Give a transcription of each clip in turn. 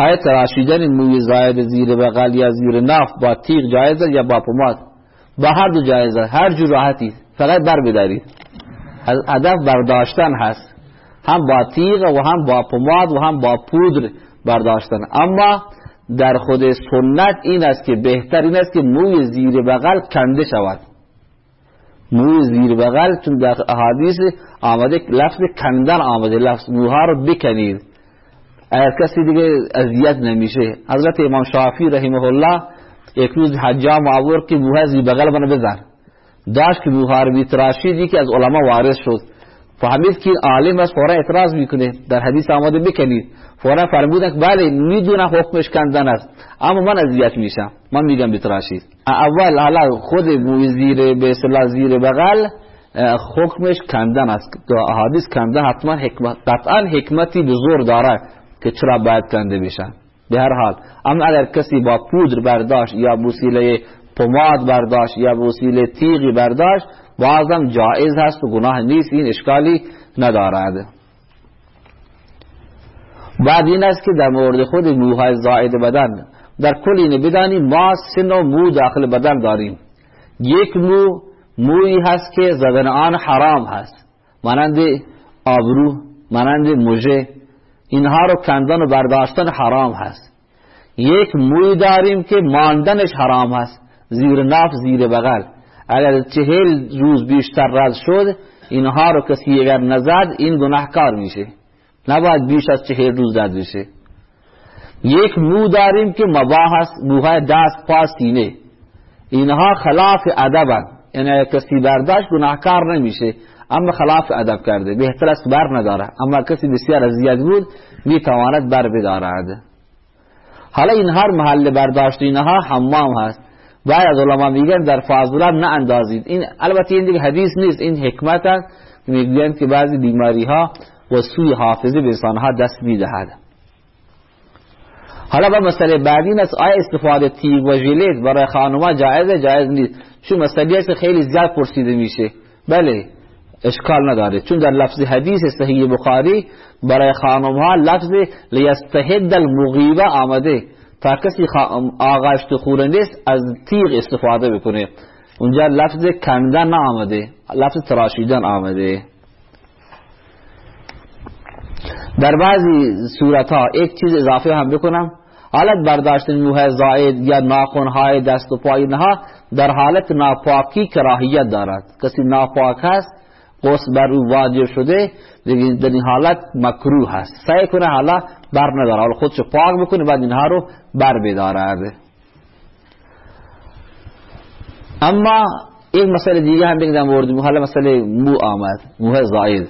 آیا تراشیدن موی زاید زیر بغل یا زیر ناف با تیغ جایزه یا با پماد؟ با هر دو جایزه هر جو راحتی. فقط بر بدارید. هدف برداشتن هست. هم با تیغ و هم با پماد و هم با پودر برداشتن. اما در خود سنت این است که بهتر این است که موی زیر بغل کنده شود. موی زیر بغل چون در احادیث آمده لفظ کندن آمده. لفظ موها رو بکنید. اگر کسی دیگه اذیت نمیشه. حضرت امام شافی رحمه الله یک روز حجام آور که موها زیر بغل منو بزن. داشت که موها رو بیتراشیدی که از علما وارث شد. فهمید که عالم است فورا اعتراض می‌کنه. در حدیث آمده بکنید. فورا فرمودن که بله می‌دونم حکمش کندن است. اما من اذیت میشم. من میگم بتراشید اول حالا خود موی زیر به زیر بغل حکمش کندن است. احادیث کندن حتما حکمت قطعا حکمتی بزرگ داره که چرا باید کنده بشن به هر حال اما اگر کسی با پودر برداشت یا وسیله پماد برداشت یا وسیله تیغی برداشت بازم جائز هست و گناه نیست این اشکالی ندارد. بعد این است که در مورد خود موهای زائد بدن در کل اینه بدانیم ما سن و مو داخل بدن داریم. یک مو موی هست که زدن آن حرام هست. مانند آبرو مانند مژه اینها رو کندن و برداشتن حرام هست. یک موی داریم که ماندنش حرام هست. زیر ناف زیر بغل. اگر چهل روز بیشتر رد شد اینها رو کسی اگر نزد این گناهکار میشه. نباید بیش از چهل روز رد بشه. یک مو داریم که مباح است موهای دست پا سینه. اینها خلاف ادبن. یعنی کسی برداشت گناهکار نمیشه. اما خلاف ادب کرده بهتر است بر نداره. اما کسی بسیار اذیت بود می‌تواند بر بدارد. حالا این هر محل برداشت اینها حمام هست. باید از علما میگن در فاضلات نه اندازید این البته این دیگه حدیث نیست این حکمت است. میگن که بعضی بیماری ها و سوی حافظه به انسان ها دست می‌دهد. حالا با مسئله بعدی است آیا استفاده تیغ و ژیلت برای خانوما جایزه؟ جایز نیست. چون مسئله خیلی زیاد پرسیده میشه. بله. اشکال نداره. چون در لفظ حدیث صحیح بخاری برای خانم ها لفظ لیستهد المغیبه آمده. تا کسی آغاش تو خوره نیست از تیغ استفاده بکنه. اونجا لفظ کندن آمده لفظ تراشیدن آمده. در بعضی صورت ها یک چیز اضافه هم بکنم. حالت برداشت موه زائد یا ناخن های دست و پای اینها در حالت ناپاکی کراهیت دارد. کسی ناپاک هست قص بر او واجب شده در این حالت مکروه هست. سعی کنه حالا بر نداره. حالا خودشو پاک بکنه بعد اینها رو بر بدارد. اما یک مسئله دیگه هم بگم مورد مو حالا مسئله مو آمد. موه زائد.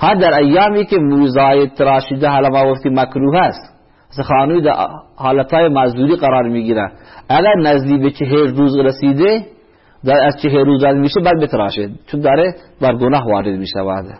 ها در ایامی که مو زائد تراشیده حالا ما وقتی مکروه هست. خانوی در حالتهای معذوری قرار می‌گیرن. اگر نزدیک به چهر روز رسیده در از چهر روز میشه بعد بتراشه چون داره بر گناه وارد میشه بعد